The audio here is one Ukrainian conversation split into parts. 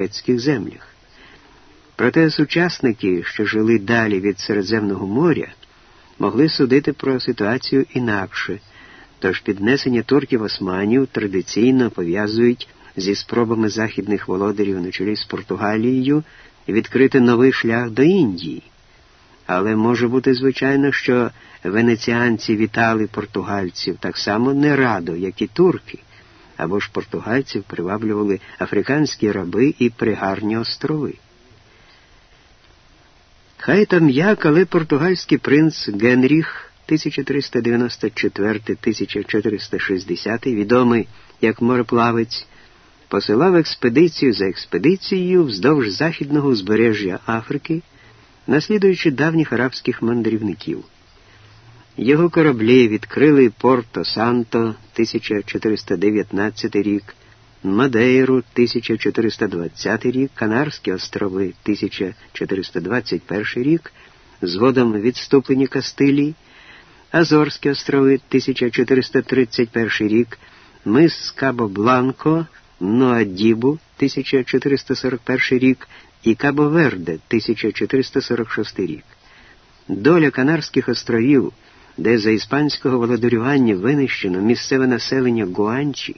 європейських землях. Проте сучасники, що жили далі від Середземного моря, могли судити про ситуацію інакше, тож піднесення турків османів традиційно пов'язують зі спробами західних володарів на чолі з Португалією відкрити новий шлях до Індії. Але може бути звичайно, що венеціанці вітали португальців так само не радо, як і турки, або ж португальців приваблювали африканські раби і пригарні острови. Хай там як, але португальський принц Генріх 1394-1460, відомий як мореплавець, посилав експедицію за експедицією вздовж західного узбережжя Африки, наслідуючи давніх арабських мандрівників. Його кораблі відкрили Порто Санто 1419 рік, Мадейру 1420 рік, Канарські острови 1421 рік, згодом відступлені Кастилії, Азорські острови 1431 рік, мис Кабо Бланко, Ноадібу 1441 рік і Кабо Верде 1446 рік. Доля Канарських островів, де за іспанського володарювання винищено місцеве населення Гуанчі,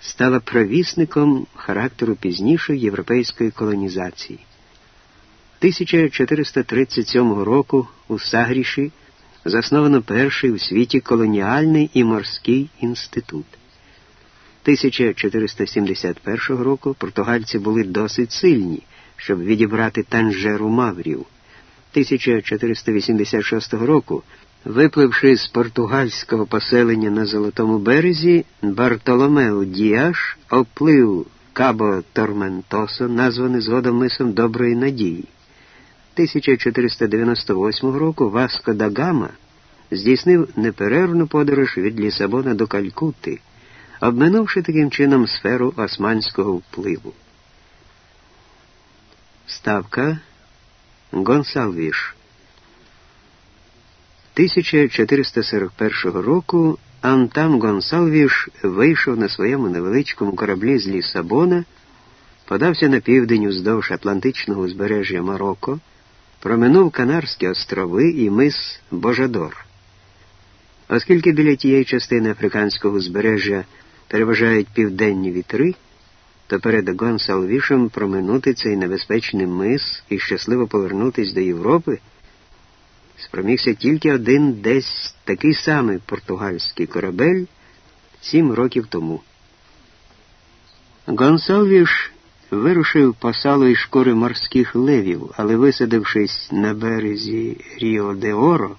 стала провісником характеру пізнішої європейської колонізації. 1437 року у Сагріші засновано перший у світі колоніальний і морський інститут. 1471 року португальці були досить сильні, щоб відібрати Танжеру Маврів. 1486 року, випливши з португальського поселення на Золотому березі, Бартоломео Діаш оплив Кабо Торментосо, названий згодом мисом Доброї Надії. 1498 року Васко да Гама здійснив неперервну подорож від Лісабона до Калькутти, обминувши таким чином сферу османського впливу. Ставка Гонсалвіш 1441 року Антам Гонсалвіш вийшов на своєму невеличкому кораблі з Лісабона, подався на південь уздовж Атлантичного узбережжя Марокко, проминув Канарські острови і мис Божадор. Оскільки біля тієї частини африканського узбережжя переважають південні вітри, то перед Гонсалвішем проминути цей небезпечний мис і щасливо повернутися до Європи спромігся тільки один десь такий самий португальський корабель сім років тому. Гонсалвіш вирушив по салу і шкури морських левів, але, висадившись на березі Ріо де Оро,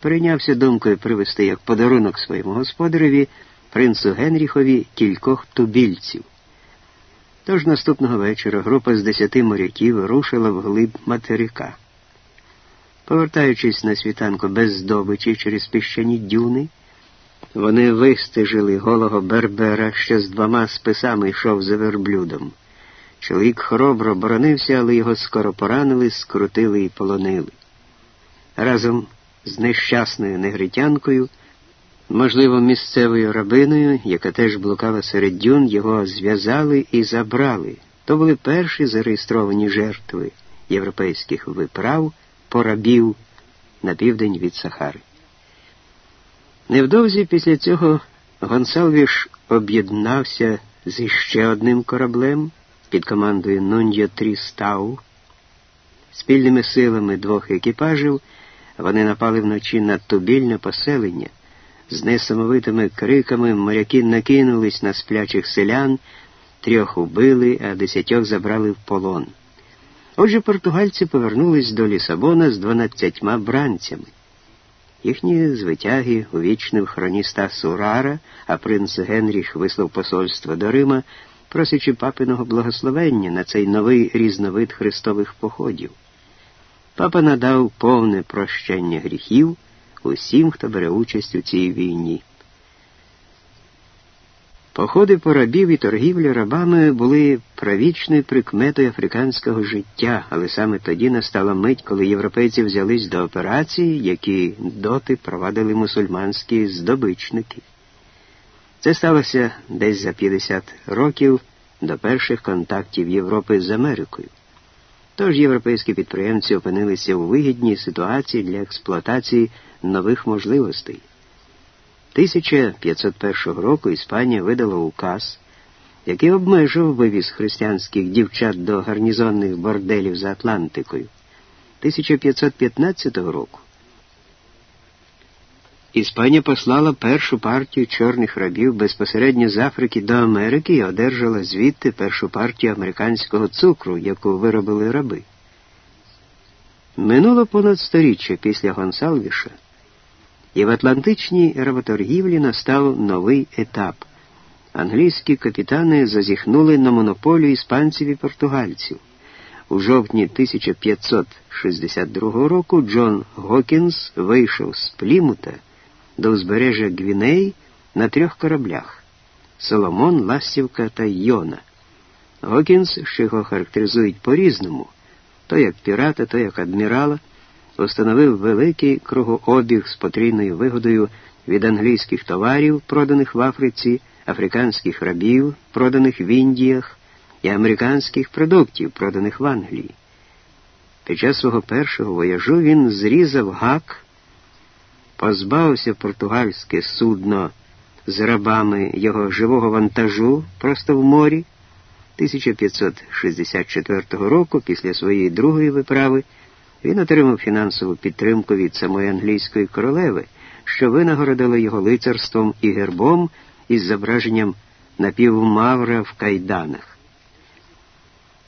прийнявся думкою привезти як подарунок своєму господареві принцу Генріхові кількох тубільців. Тож наступного вечора група з десяти моряків рушила вглиб материка. Повертаючись на світанку без здобичі через піщані дюни, вони вистежили голого Бербера, що з двома списами йшов за верблюдом. Чоловік хоробро боронився, але його скоро поранили, скрутили і полонили. Разом з нещасною негритянкою, можливо, місцевою рабиною, яка теж блукала серед дюн, його зв'язали і забрали. То були перші зареєстровані жертви європейських виправ порабів на південь від Сахари. Невдовзі після цього Гонсалвіш об'єднався з ще одним кораблем під командою Нунья Трістау. Спільними силами двох екіпажів вони напали вночі на тубільне поселення. З несамовитими криками моряки накинулись на сплячих селян, трьох убили, а десятьох забрали в полон. Отже, португальці повернулись до Лісабона з дванадцятьма бранцями. Їхні звитяги увічнив хроніста Сурара, а принц Генріх вислав посольство до Рима, просячи папиного благословення на цей новий різновид хрестових походів. Папа надав повне прощення гріхів усім, хто бере участь у цій війні. Походи по рабів і торгівля рабами були правічною прикметою африканського життя, але саме тоді настала мить, коли європейці взялись до операції, які доти провадили мусульманські здобичники. Це сталося десь за 50 років до перших контактів Європи з Америкою. Тож європейські підприємці опинилися у вигідній ситуації для експлуатації нових можливостей. 1501 року Іспанія видала указ, який обмежив вивіз християнських дівчат до гарнізонних борделів за Атлантикою. 1515 року Іспанія послала першу партію чорних рабів безпосередньо з Африки до Америки і одержала звідти першу партію американського цукру, яку виробили раби. Минуло понад сторіччя після Гонсалвіша, і в Атлантичній работоргівлі настав новий етап. Англійські капітани зазіхнули на монополію іспанців і португальців. У жовтні 1562 року Джон Гокінс вийшов з Плімута до узбережжя Гвіней на трьох кораблях Соломон, Ластівка та Йона. Гокінс, що його характеризують по-різному, то як пірата, то як адмірала, установив великий кругообіг з потрійною вигодою від англійських товарів, проданих в Африці, африканських рабів, проданих в Індіях, і американських продуктів, проданих в Англії. Під час свого першого вояжу він зрізав гак позбавився португальське судно з рабами його живого вантажу просто в морі. 1564 року, після своєї другої виправи, він отримав фінансову підтримку від самої англійської королеви, що винагородила його лицарством і гербом із зображенням напівмавра в кайданах.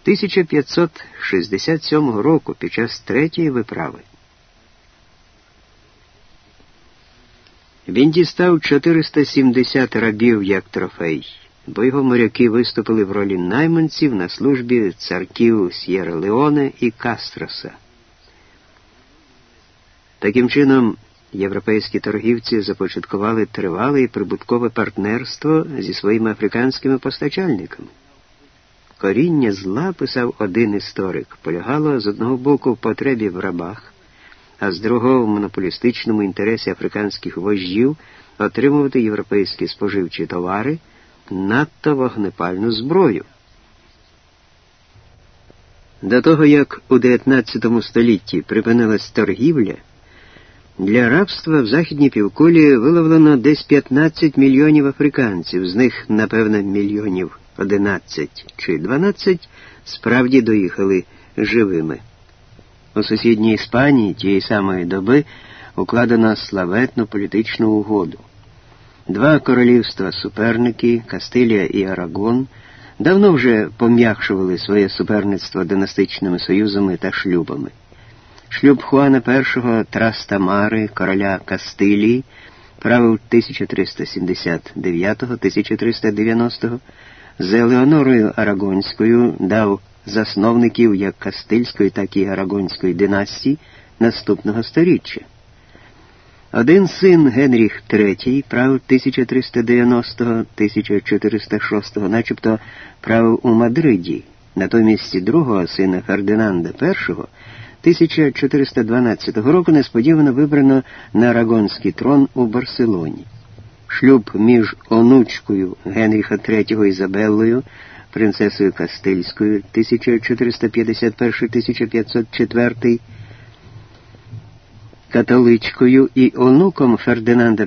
1567 року під час третьої виправи Він дістав 470 рабів як трофей, бо його моряки виступили в ролі найманців на службі царків С'єра Леоне і Кастроса. Таким чином, європейські торгівці започаткували тривале і прибуткове партнерство зі своїми африканськими постачальниками. Коріння зла, писав один історик, полягало з одного боку в потребі в рабах а з другого в монополістичному інтересі африканських вождів отримувати європейські споживчі товари, надто вогнепальну зброю. До того, як у 19 столітті припинилась торгівля, для рабства в західній півкулі виловлено десь 15 мільйонів африканців, з них, напевно, мільйонів 11 чи 12 справді доїхали живими. У сусідній Іспанії тієї самої доби укладено славетну політичну угоду. Два королівства суперники, Кастилія і Арагон, давно вже пом'якшували своє суперництво династичними союзами та шлюбами. Шлюб Хуана І Трастамари, короля Кастилії, правив 1379-1390 з Елеонорою Арагонською дав засновників як Кастильської, так і Арагонської династії наступного сторіччя. Один син Генріх III правив 1390-1406, начебто правив у Мадриді, натомість другого сина Фердинанда І 1412 року несподівано вибрано на Арагонський трон у Барселоні. Шлюб між онучкою Генріха III Ізабеллою принцесою Кастильською 1451-1504, католичкою і онуком Фердинанда І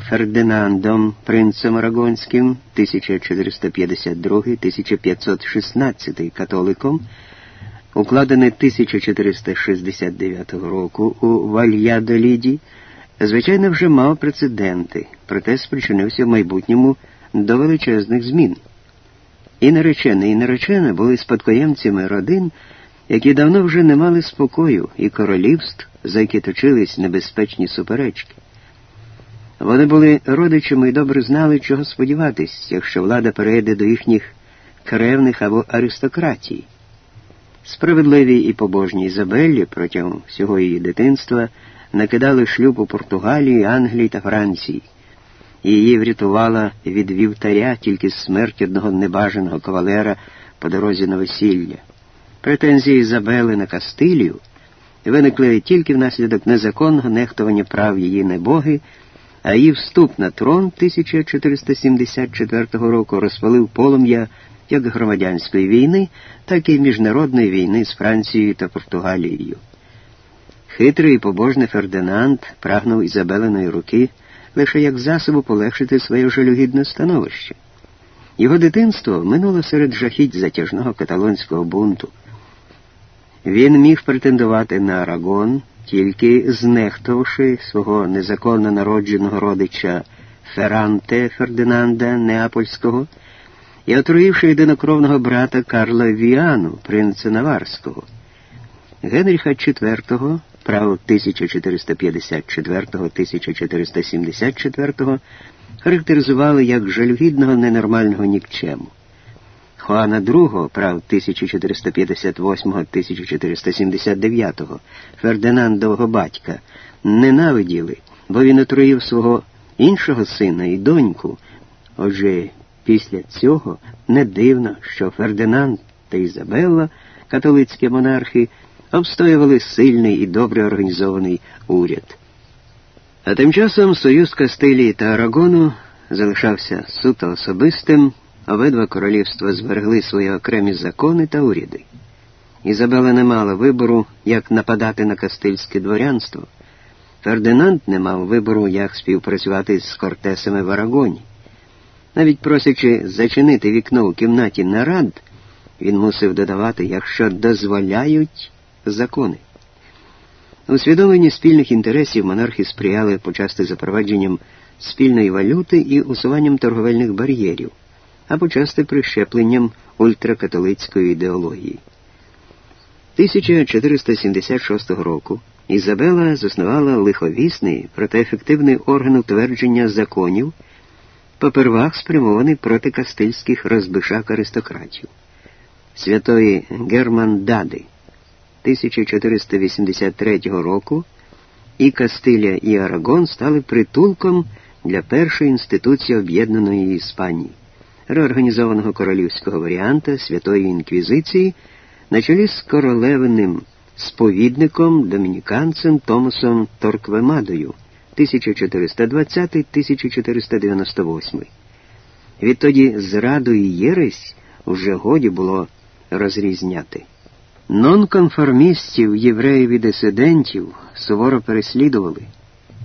Фердинандом, принцем Арагонським 1452-1516 католиком, укладений 1469 року у Вальядоліді, звичайно, вже мав прецеденти, проте спричинився в майбутньому до величезних змін. І наречений, і наречена були спадкоємцями родин, які давно вже не мали спокою і королівств, за які точились небезпечні суперечки. Вони були родичами і добре знали, чого сподіватись, якщо влада перейде до їхніх кревних або аристократій. Справедливі і побожні Ізабеллі протягом всього її дитинства накидали шлюб у Португалії, Англії та Франції її врятувала від вівтаря тільки смерть одного небажаного кавалера по дорозі на весілля. Претензії Ізабели на Кастилію виникли тільки внаслідок незаконного нехтування прав її небоги, а її вступ на трон 1474 року розпалив полум'я як громадянської війни, так і міжнародної війни з Францією та Португалією. Хитрий і побожний Фердинанд прагнув Ізабелиної руки лише як засобу полегшити своє жалюгідне становище. Його дитинство минуло серед жахіть затяжного каталонського бунту. Він міг претендувати на Арагон, тільки знехтувавши свого незаконно народженого родича Ферранте Фердинанда Неапольського і отруївши єдинокровного брата Карла Віану, принца Наварського. Генріха IV, прав 1454-1474, характеризували як жалюгідного ненормального нікчему. Хуана II, прав 1458-1479, Фердинандового батька, ненавиділи, бо він отруїв свого іншого сина і доньку. Отже, після цього не дивно, що Фердинанд та Ізабелла, католицькі монархи, обстоювали сильний і добре організований уряд. А тим часом Союз Кастилії та Арагону залишався суто особистим, обидва королівства зберегли свої окремі закони та уряди. Ізабела не мала вибору, як нападати на кастильське дворянство. Фердинанд не мав вибору, як співпрацювати з кортесами в Арагоні. Навіть просячи зачинити вікно у кімнаті нарад, він мусив додавати, якщо дозволяють закони. Усвідомлені спільних інтересів монархи сприяли почасти запровадженням спільної валюти і усуванням торговельних бар'єрів, а почасти прищепленням ультракатолицької ідеології. 1476 року Ізабела заснувала лиховісний, проте ефективний орган утвердження законів, попервах спрямований проти кастильських розбишак аристократів, святої Германдади 1483 року і Кастиля і Арагон стали притулком для першої інституції об'єднаної Іспанії, реорганізованого королівського варіанта Святої Інквізиції на чолі з королевним сповідником домініканцем Томасом Торквемадою 1420-1498. Відтоді зраду і єресь вже годі було розрізняти. Нонконформістів, євреїв і дисидентів суворо переслідували.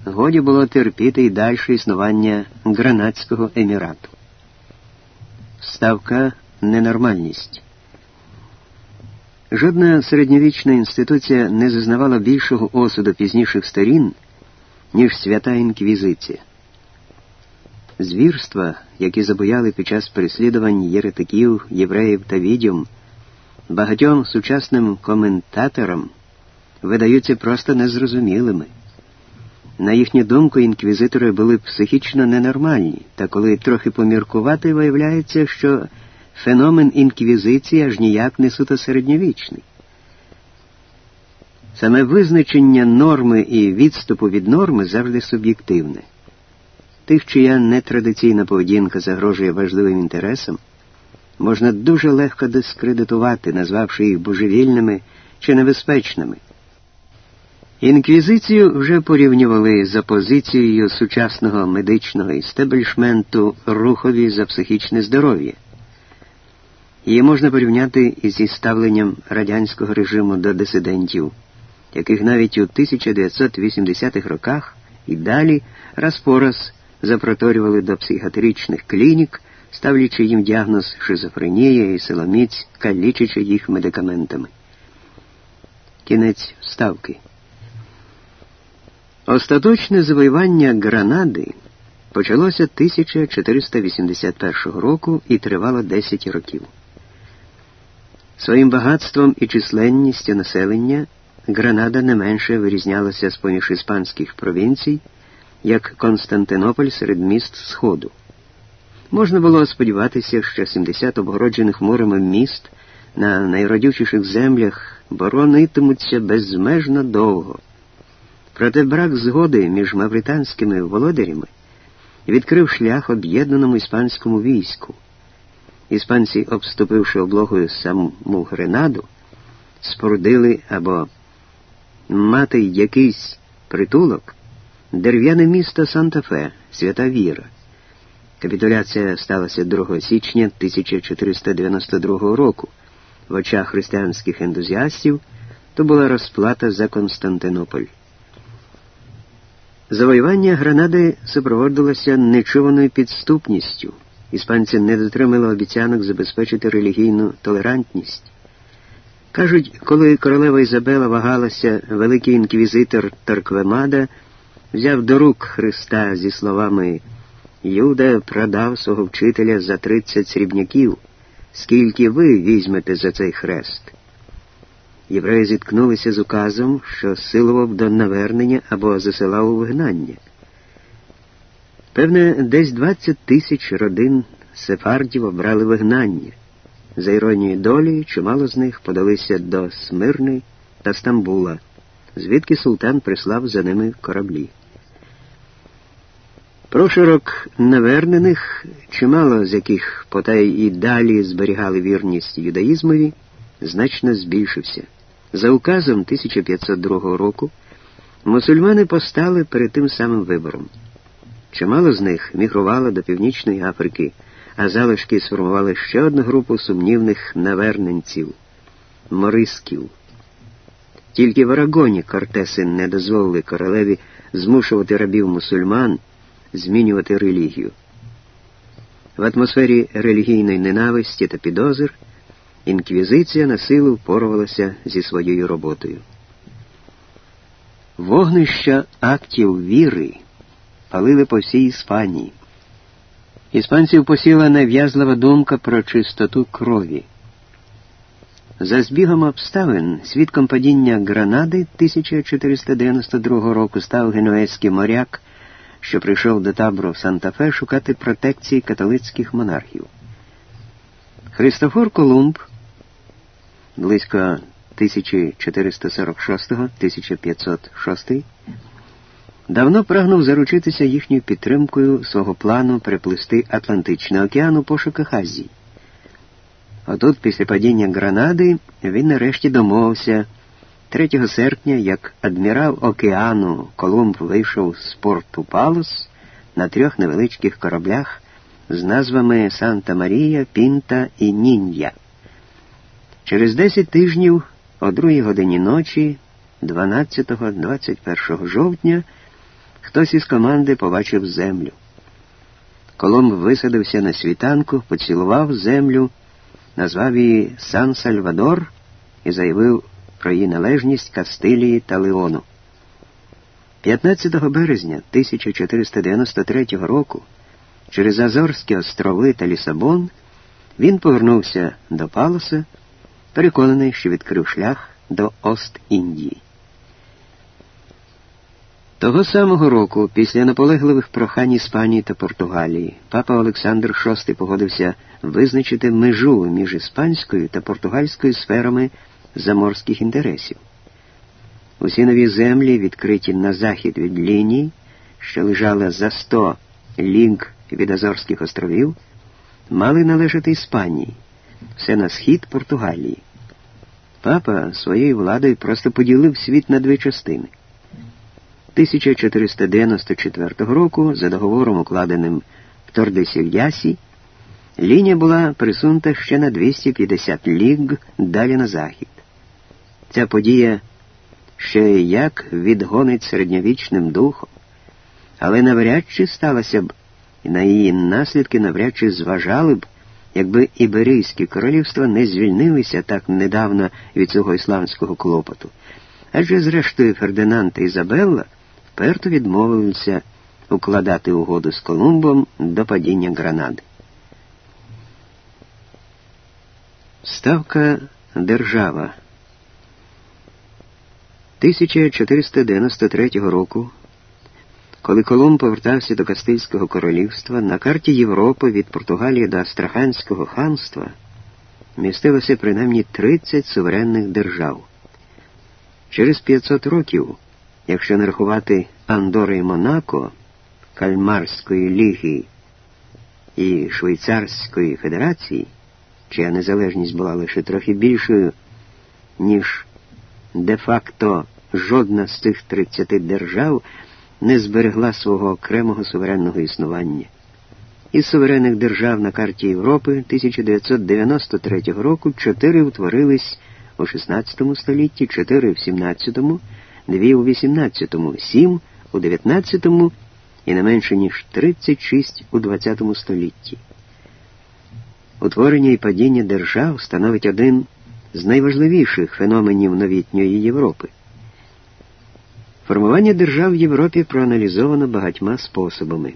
Годі було терпіти і дальше існування Гранадського емірату. Ставка ненормальність. Жодна середньовічна інституція не зазнавала більшого осуду пізніших сторін, ніж свята інквізиція. Звірства, які забояли під час переслідувань єретиків, євреїв та відьом, багатьом сучасним коментаторам видаються просто незрозумілими. На їхню думку, інквізитори були психічно ненормальні, та коли трохи поміркувати, виявляється, що феномен інквізиції аж ніяк не суто середньовічний. Саме визначення норми і відступу від норми завжди суб'єктивне. Тих, чия нетрадиційна поведінка загрожує важливим інтересам, можна дуже легко дискредитувати, назвавши їх божевільними чи небезпечними. Інквізицію вже порівнювали за позицією сучасного медичного істеблішменту рухові за психічне здоров'я. Її можна порівняти із ставленням радянського режиму до дисидентів, яких навіть у 1980-х роках і далі раз по раз запроторювали до психіатричних клінік, ставлячи їм діагноз шизофренія і силоміць, калічачи їх медикаментами. Кінець ставки. Остаточне завоювання Гранади почалося 1481 року і тривало 10 років. Своїм багатством і численністю населення Гранада не менше вирізнялася з поміж іспанських провінцій, як Константинополь серед міст Сходу. Можна було сподіватися, що 70 обгороджених морами міст на найродючіших землях боронитимуться безмежно довго. Проте брак згоди між мавританськими володарями відкрив шлях об'єднаному іспанському війську. Іспанці, обступивши облогою саму Гренаду, спорудили або мати якийсь притулок дерев'яне місто Санта-Фе, свята Віра. Капітуляція сталася 2 січня 1492 року. В очах християнських ентузіастів то була розплата за Константинополь. Завоювання Гранади супроводжувалося нечуваною підступністю. Іспанці не дотримали обіцянок забезпечити релігійну толерантність. Кажуть, коли королева Ізабела вагалася, великий інквізитор Торквемада взяв до рук Христа зі словами Юда продав свого вчителя за тридцять срібняків, скільки ви візьмете за цей хрест. Євреї зіткнулися з указом, що силував до навернення або засилав у вигнання. Певне, десь 20 тисяч родин сефардів обрали вигнання. За іронією долі, чимало з них подалися до Смирни та Стамбула, звідки султан прислав за ними кораблі. Проширок навернених, чимало з яких потай і далі зберігали вірність юдаїзмові, значно збільшився. За указом 1502 року мусульмани постали перед тим самим вибором. Чимало з них мігрувало до Північної Африки, а залишки сформували ще одну групу сумнівних наверненців морисків. Тільки в Арагоні Кортеси не дозволили королеві змушувати рабів мусульман змінювати релігію. В атмосфері релігійної ненависті та підозр інквізиція на силу впорувалася зі своєю роботою. Вогнища актів віри палили по всій Іспанії. Іспанців посіла нав'язлива думка про чистоту крові. За збігом обставин, свідком падіння Гранади 1492 року став генуезький моряк, що прийшов до табору в Санта-Фе шукати протекції католицьких монархів. Христофор Колумб близько 1446-1506 давно прагнув заручитися їхньою підтримкою свого плану переплисти Атлантичний океан у пошуках Азії. Отут, після падіння Гранади, він нарешті домовився. 3 серпня, як адмірал океану Колумб вийшов з порту Палос на трьох невеличких кораблях з назвами Санта Марія, Пінта і Нінья. Через 10 тижнів о другій годині ночі, 12-21 жовтня, хтось із команди побачив землю. Колумб висадився на світанку, поцілував землю, назвав її Сан Сальвадор і заявив про її належність Кастилії та Леону. 15 березня 1493 року через Азорські острови та Лісабон він повернувся до Палоса, переконаний, що відкрив шлях до Ост-Індії. Того самого року, після наполегливих прохань Іспанії та Португалії, папа Олександр VI погодився визначити межу між іспанською та португальською сферами заморських інтересів. Усі нові землі, відкриті на захід від лінії, що лежала за 100 лінк від Азорських островів, мали належати Іспанії, все на схід Португалії. Папа своєю владою просто поділив світ на дві частини. 1494 року, за договором, укладеним в Тордесільясі, лінія була присунута ще на 250 ліг далі на захід. Ця подія ще як відгонить середньовічним духом, але навряд чи сталося б, і на її наслідки навряд чи зважали б, якби Іберійські королівства не звільнилися так недавно від цього ісландського клопоту. Адже, зрештою, Фердинанд і Ізабелла вперто відмовилися укладати угоду з Колумбом до падіння Гранади. Ставка держава 1493 року, коли Колумб повертався до Кастильського королівства, на карті Європи від Португалії до Астраханського ханства містилося принаймні 30 суверенних держав. Через 500 років, якщо не рахувати Андори і Монако, Кальмарської ліги і Швейцарської федерації, чия незалежність була лише трохи більшою, ніж де-факто жодна з цих 30 держав не зберегла свого окремого суверенного існування. Із суверенних держав на карті Європи 1993 року чотири утворились у XVI столітті, чотири в XVII, дві у XVIII, сім у XIX і не менше ніж 36 у ХХ столітті. Утворення і падіння держав становить один з найважливіших феноменів новітньої Європи. Формування держав в Європі проаналізовано багатьма способами.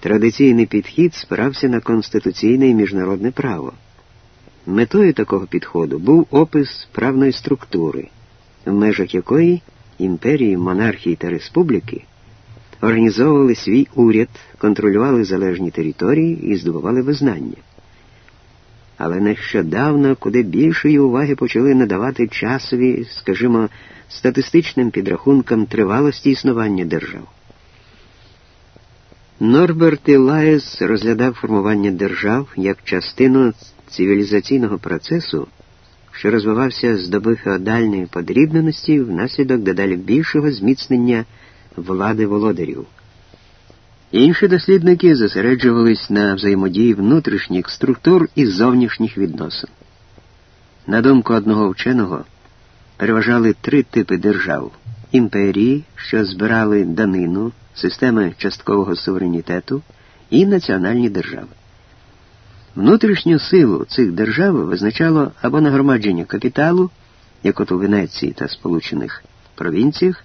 Традиційний підхід спирався на конституційне і міжнародне право. Метою такого підходу був опис правної структури, в межах якої імперії, монархії та республіки організовували свій уряд, контролювали залежні території і здобували визнання. Але нещодавно куди більшої уваги почали надавати часові, скажімо, статистичним підрахункам тривалості існування держав. Норберт Ілаєс розглядав формування держав як частину цивілізаційного процесу, що розвивався з доби феодальної подрібненості внаслідок дедалі більшого зміцнення влади володарів. Інші дослідники зосереджувались на взаємодії внутрішніх структур і зовнішніх відносин. На думку одного вченого, переважали три типи держав імперії, що збирали данину, системи часткового суверенітету і національні держави. Внутрішню силу цих держав визначало або нагромадження капіталу, як от у Венеції та Сполучених провінціях,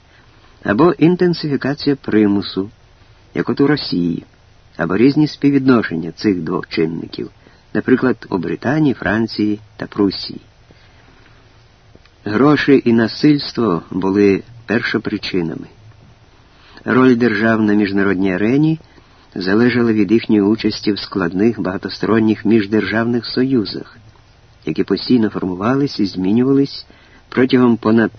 або інтенсифікація примусу, як от у Росії, або різні співвідношення цих двох чинників, наприклад, у Британії, Франції та Прусії. Гроші і насильство були першопричинами. Роль держав на міжнародній арені залежала від їхньої участі в складних багатосторонніх міждержавних союзах, які постійно формувались і змінювались протягом понад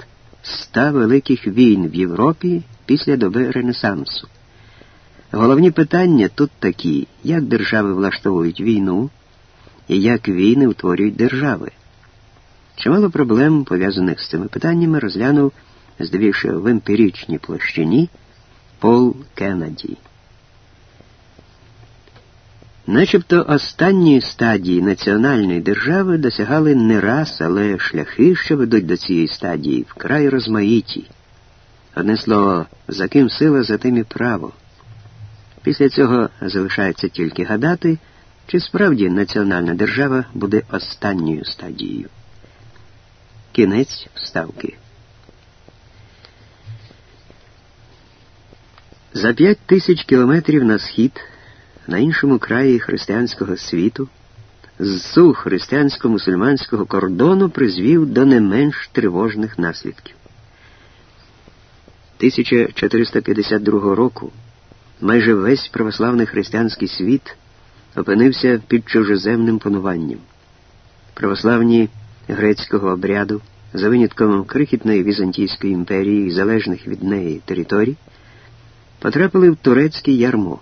ста великих війн в Європі після доби Ренесансу. Головні питання тут такі, як держави влаштовують війну і як війни утворюють держави. Чимало проблем, пов'язаних з цими питаннями, розглянув, здебільшого в емпіричній площині Пол Кеннеді. Начебто останні стадії національної держави досягали не раз, але шляхи, що ведуть до цієї стадії, вкрай розмаїті. Одне слово, за ким сила, за тим і право. Після цього залишається тільки гадати, чи справді національна держава буде останньою стадією. Кінець вставки. За п'ять тисяч кілометрів на схід, на іншому краї християнського світу, зсув християнсько-мусульманського кордону призвів до не менш тривожних наслідків. 1452 року майже весь православний християнський світ опинився під чужоземним пануванням. Православні грецького обряду, за винятком крихітної Візантійської імперії і залежних від неї територій, потрапили в турецьке ярмо.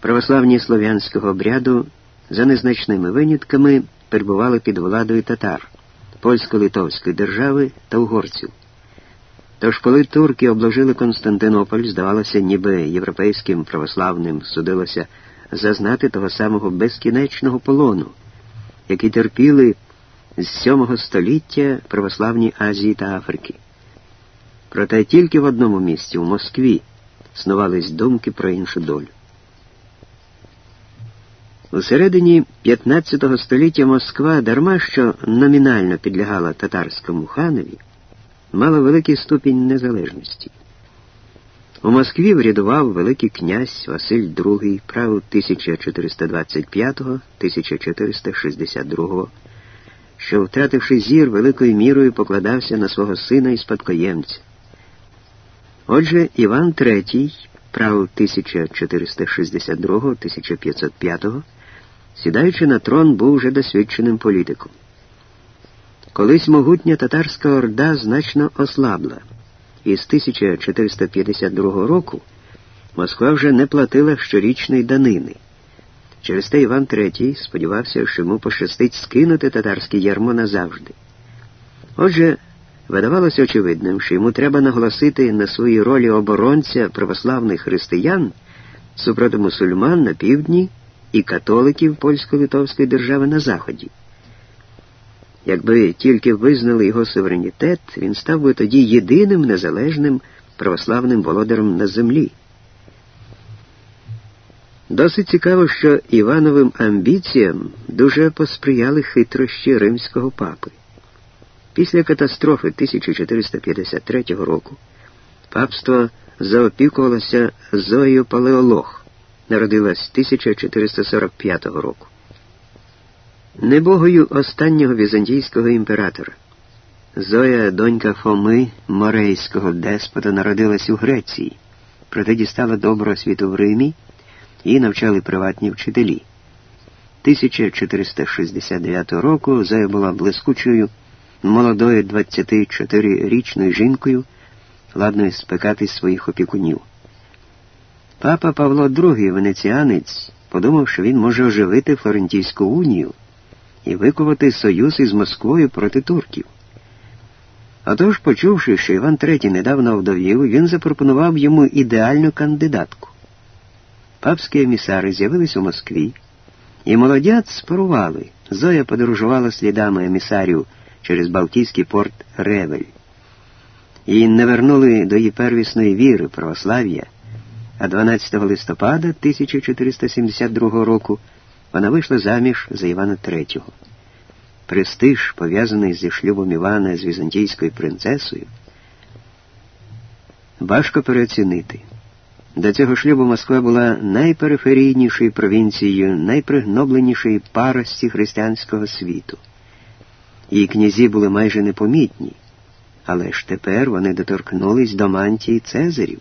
Православні слов'янського обряду за незначними винятками перебували під владою татар, польсько-литовської держави та угорців. Тож, коли турки обложили Константинополь, здавалося, ніби європейським православним судилося зазнати того самого безкінечного полону, який терпіли з сьомого століття православні Азії та Африки. Проте тільки в одному місці, у Москві, снувались думки про іншу долю. У середині 15 століття Москва, дарма що номінально підлягала татарському ханові, мала великий ступінь незалежності. У Москві врядував Великий князь Василь II, правил 1425-1462, що, втративши зір, великою мірою покладався на свого сина і спадкоємця. Отже, Іван III, правил 1462-1505, сідаючи на трон, був вже досвідченим політиком. Колись могутня татарська орда значно ослабла, і з 1452 року Москва вже не платила щорічної данини. Через те Іван III сподівався, що йому пощастить скинути татарське ярмо назавжди. Отже, видавалося очевидним, що йому треба наголосити на своїй ролі оборонця православних християн супроти мусульман на півдні і католиків польсько-литовської держави на заході. Якби тільки визнали його суверенітет, він став би тоді єдиним незалежним православним володарем на землі. Досить цікаво, що Івановим амбіціям дуже посприяли хитрощі римського папи. Після катастрофи 1453 року папство заопікувалося Зоєю Палеолог, народилась 1445 року. Небогою останнього візантійського імператора. Зоя, донька Фоми, морейського деспота, народилась у Греції, проте дістала добру освіту в Римі, її навчали приватні вчителі. 1469 року Зоя була блискучою, молодою 24-річною жінкою, ладною спекати своїх опікунів. Папа Павло II, венеціанець, подумав, що він може оживити Флорентійську унію і викувати союз із Москвою проти турків. Отож, почувши, що Іван III недавно вдовів, він запропонував йому ідеальну кандидатку. Папські емісари з'явились у Москві, і молодят спорували. Зоя подорожувала слідами емісарів через Балтійський порт Ревель. Її не вернули до її первісної віри православ'я, а 12 листопада 1472 року вона вийшла заміж за Івана III. Престиж, пов'язаний зі шлюбом Івана з візантійською принцесою, важко переоцінити. До цього шлюбу Москва була найпериферійнішою провінцією, найпригнобленішої парості християнського світу. Її князі були майже непомітні, але ж тепер вони доторкнулись до мантії Цезарів.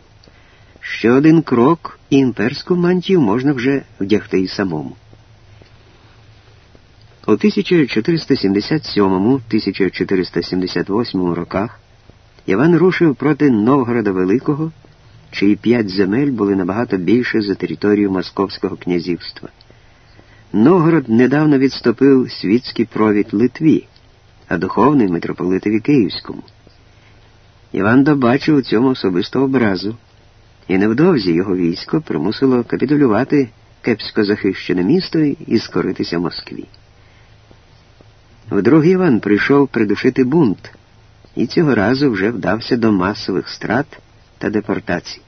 Ще один крок, і імперську мантію можна вже вдягти і самому. У 1477-1478 роках Іван рушив проти Новгорода Великого, чиї п'ять земель були набагато більше за територію Московського князівства. Новгород недавно відступив світський провід Литві, а духовний митрополитові Київському. Іван добачив у цьому особисту образу, і невдовзі його військо примусило капітулювати кепсько захищене місто і скоритися Москві. Вдруге Іван прийшов придушити бунт, і цього разу вже вдався до масових страт та депортацій.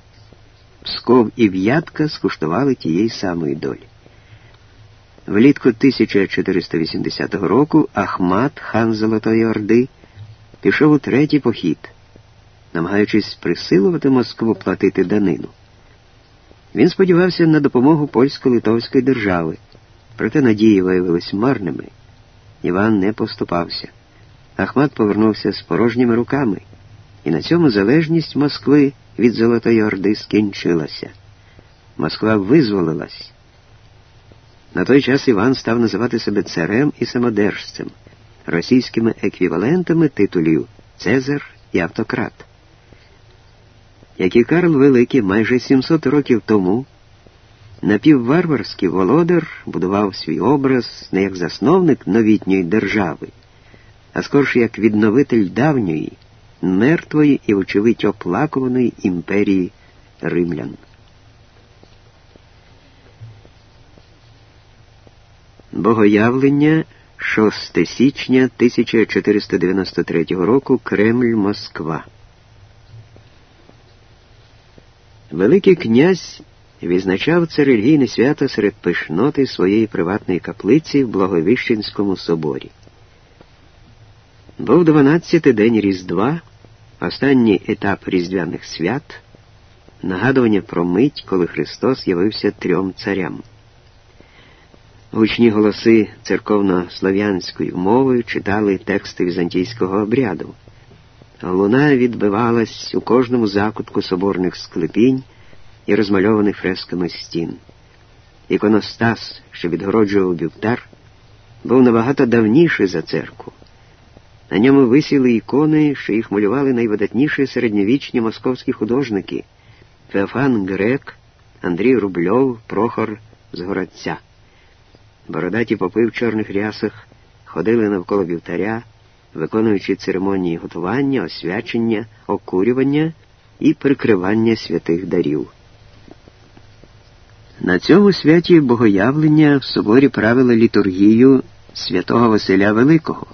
Псков і В'ятка скуштували тієї самої долі. Влітку 1480 року Ахмат, хан Золотої Орди, пішов у третій похід, намагаючись присилувати Москву платити данину. Він сподівався на допомогу польсько-литовської держави, проте надії виявились марними. Іван не поступався. Ахмат повернувся з порожніми руками, і на цьому залежність Москви від Золотої Орди скінчилася. Москва визволилась. На той час Іван став називати себе царем і самодержцем, російськими еквівалентами титулів Цезар і Автократ. Як і Карл Великий майже 700 років тому напівварварський володар будував свій образ не як засновник новітньої держави, а скорше як відновитель давньої, мертвої і, очевидь, оплакуваної імперії римлян. Богоявлення 6 січня 1493 року Кремль Москва. Великий князь відзначав це релігійне свято серед пишноти своєї приватної каплиці в Благовіщенському соборі. Був 12-й день Різдва, останній етап різдвяних свят, нагадування про мить, коли Христос явився трьом царям. Гучні голоси церковно-слов'янською мовою читали тексти візантійського обряду. Луна відбивалась у кожному закутку соборних склепінь і розмальованих фресками стін. Іконостас, що відгороджував вівтар, був набагато давніший за церкву. На ньому висіли ікони, що їх малювали найвидатніші середньовічні московські художники Феофан Грек, Андрій Рубльов, Прохор з Городця. Бородаті попи в чорних рясах ходили навколо вівтаря, виконуючи церемонії готування, освячення, окурювання і прикривання святих дарів. На цьому святі богоявлення в соборі правила літургію святого Василя Великого.